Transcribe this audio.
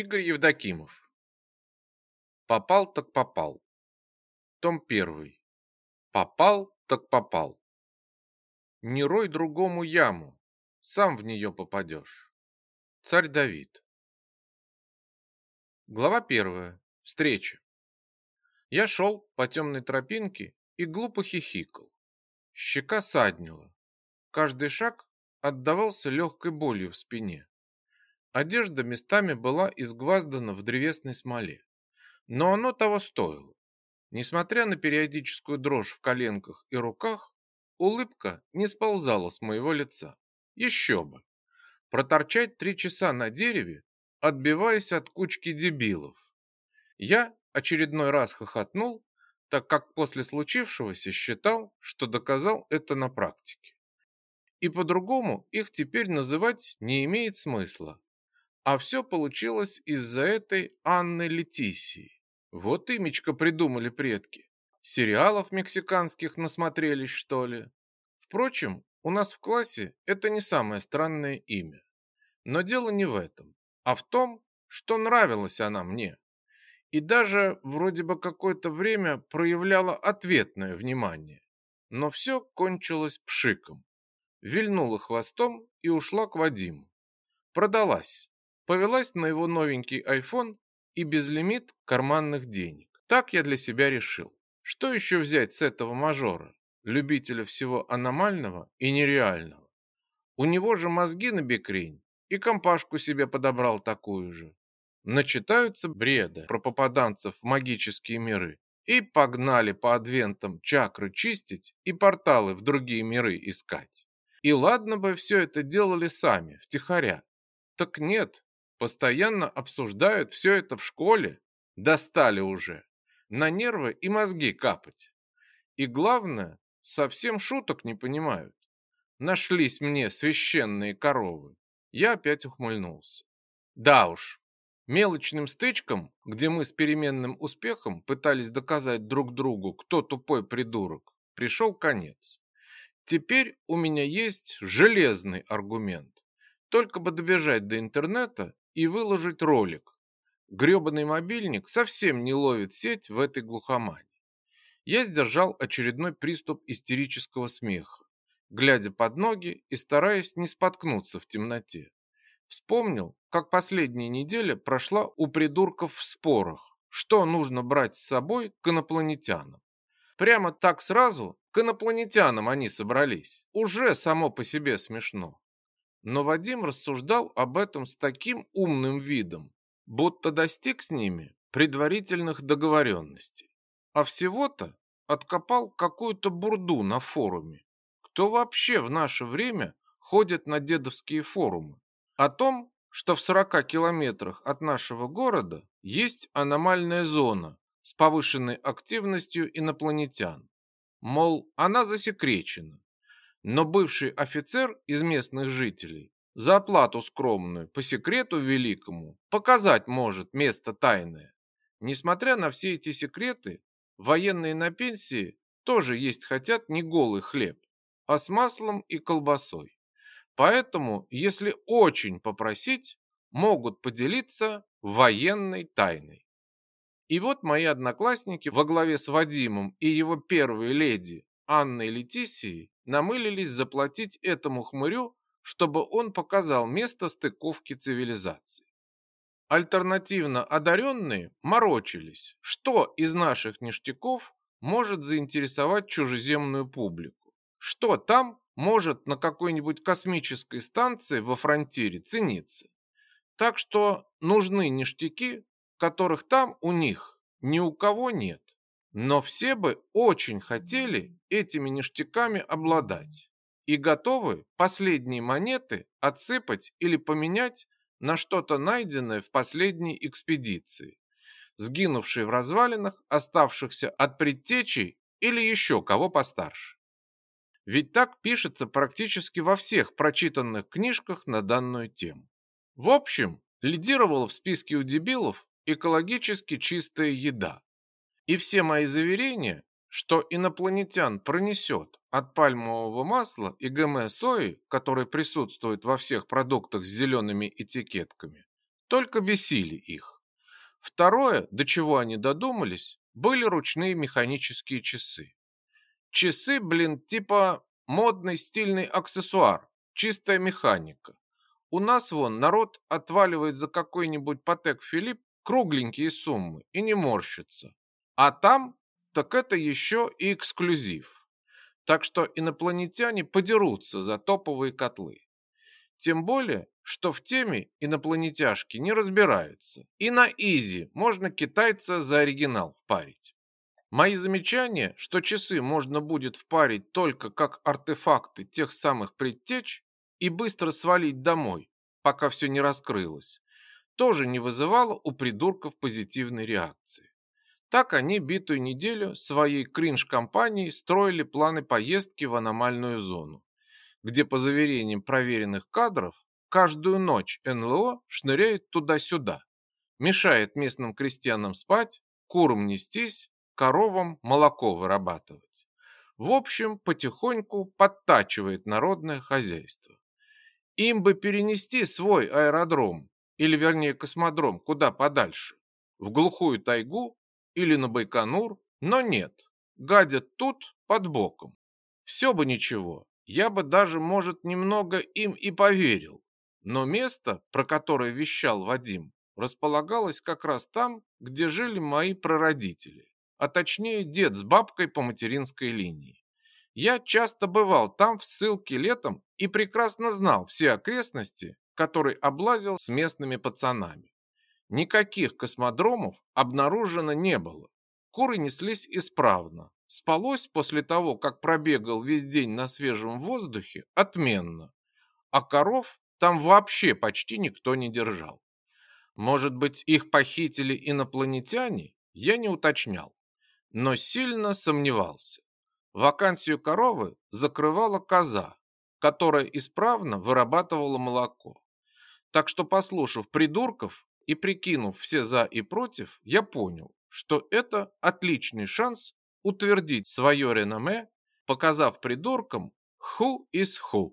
Игорь Евдокимов. Попал так попал. Том 1. Попал так попал. Не рой другому яму, сам в нее попадешь. Царь Давид. Глава первая. Встреча. Я шел по темной тропинке и глупо хихикал. Щека саднила. Каждый шаг отдавался легкой болью в спине. Одежда местами была изгваздана в древесной смоле. Но оно того стоило. Несмотря на периодическую дрожь в коленках и руках, улыбка не сползала с моего лица. Еще бы. Проторчать три часа на дереве, отбиваясь от кучки дебилов. Я очередной раз хохотнул, так как после случившегося считал, что доказал это на практике. И по-другому их теперь называть не имеет смысла. А все получилось из-за этой Анны Летисии. Вот имечко придумали предки. Сериалов мексиканских насмотрелись, что ли? Впрочем, у нас в классе это не самое странное имя. Но дело не в этом, а в том, что нравилась она мне. И даже вроде бы какое-то время проявляла ответное внимание. Но все кончилось пшиком. Вильнула хвостом и ушла к Вадиму. Продалась повелась на его новенький iPhone и безлимит карманных денег. Так я для себя решил. Что еще взять с этого мажора, любителя всего аномального и нереального? У него же мозги на бекрень, и компашку себе подобрал такую же. Начитаются бреда про попаданцев в магические миры и погнали по адвентам чакры чистить и порталы в другие миры искать. И ладно бы все это делали сами, втихаря. Так нет, Постоянно обсуждают все это в школе. Достали уже. На нервы и мозги капать. И главное, совсем шуток не понимают. Нашлись мне священные коровы. Я опять ухмыльнулся. Да уж, мелочным стычкам, где мы с переменным успехом пытались доказать друг другу, кто тупой придурок, пришел конец. Теперь у меня есть железный аргумент. Только бы добежать до интернета и выложить ролик. Грёбаный мобильник совсем не ловит сеть в этой глухомане. Я сдержал очередной приступ истерического смеха, глядя под ноги и стараясь не споткнуться в темноте. Вспомнил, как последняя неделя прошла у придурков в спорах, что нужно брать с собой к инопланетянам. Прямо так сразу к инопланетянам они собрались. Уже само по себе смешно. Но Вадим рассуждал об этом с таким умным видом, будто достиг с ними предварительных договоренностей. А всего-то откопал какую-то бурду на форуме. Кто вообще в наше время ходит на дедовские форумы? О том, что в 40 километрах от нашего города есть аномальная зона с повышенной активностью инопланетян. Мол, она засекречена, но бывший офицер из местных жителей за оплату скромную, по секрету великому, показать может место тайное. Несмотря на все эти секреты, военные на пенсии тоже есть хотят не голый хлеб, а с маслом и колбасой. Поэтому, если очень попросить, могут поделиться военной тайной. И вот мои одноклассники во главе с Вадимом и его первой леди Анной Летисией намылились заплатить этому хмырю, чтобы он показал место стыковки цивилизаций. Альтернативно одаренные морочились, что из наших ништяков может заинтересовать чужеземную публику, что там может на какой-нибудь космической станции во фронтире цениться. Так что нужны ништяки, которых там у них ни у кого нет. Но все бы очень хотели этими ништяками обладать и готовы последние монеты отсыпать или поменять на что-то найденное в последней экспедиции, сгинувшей в развалинах, оставшихся от предтечей или еще кого постарше. Ведь так пишется практически во всех прочитанных книжках на данную тему. В общем, лидировала в списке у дебилов экологически чистая еда, и все мои заверения, что инопланетян пронесет от пальмового масла и ГМ сои, который присутствует во всех продуктах с зелеными этикетками, только бесили их. Второе, до чего они додумались, были ручные механические часы. Часы, блин, типа модный стильный аксессуар, чистая механика. У нас вон народ отваливает за какой-нибудь Патек Филипп кругленькие суммы и не морщится. А там, так это еще и эксклюзив. Так что инопланетяне подерутся за топовые котлы. Тем более, что в теме инопланетяшки не разбираются. И на изи можно китайца за оригинал впарить. Мои замечания, что часы можно будет впарить только как артефакты тех самых предтеч и быстро свалить домой, пока все не раскрылось, тоже не вызывало у придурков позитивной реакции. Так они битую неделю своей кринж-компанией строили планы поездки в аномальную зону, где, по заверениям проверенных кадров, каждую ночь НЛО шныряет туда-сюда, мешает местным крестьянам спать, курам нестись, коровам молоко вырабатывать. В общем, потихоньку подтачивает народное хозяйство. Им бы перенести свой аэродром, или вернее космодром, куда подальше, в глухую тайгу или на Байконур, но нет, гадят тут под боком. Все бы ничего, я бы даже, может, немного им и поверил. Но место, про которое вещал Вадим, располагалось как раз там, где жили мои прародители, а точнее дед с бабкой по материнской линии. Я часто бывал там в ссылке летом и прекрасно знал все окрестности, которые облазил с местными пацанами. Никаких космодромов обнаружено не было. Куры неслись исправно, Спалось после того, как пробегал весь день на свежем воздухе, отменно. А коров там вообще почти никто не держал. Может быть, их похитили инопланетяне? Я не уточнял, но сильно сомневался. Вакансию коровы закрывала коза, которая исправно вырабатывала молоко. Так что, послушав придурков и прикинув все за и против, я понял, что это отличный шанс утвердить свое реноме, показав придуркам who is who.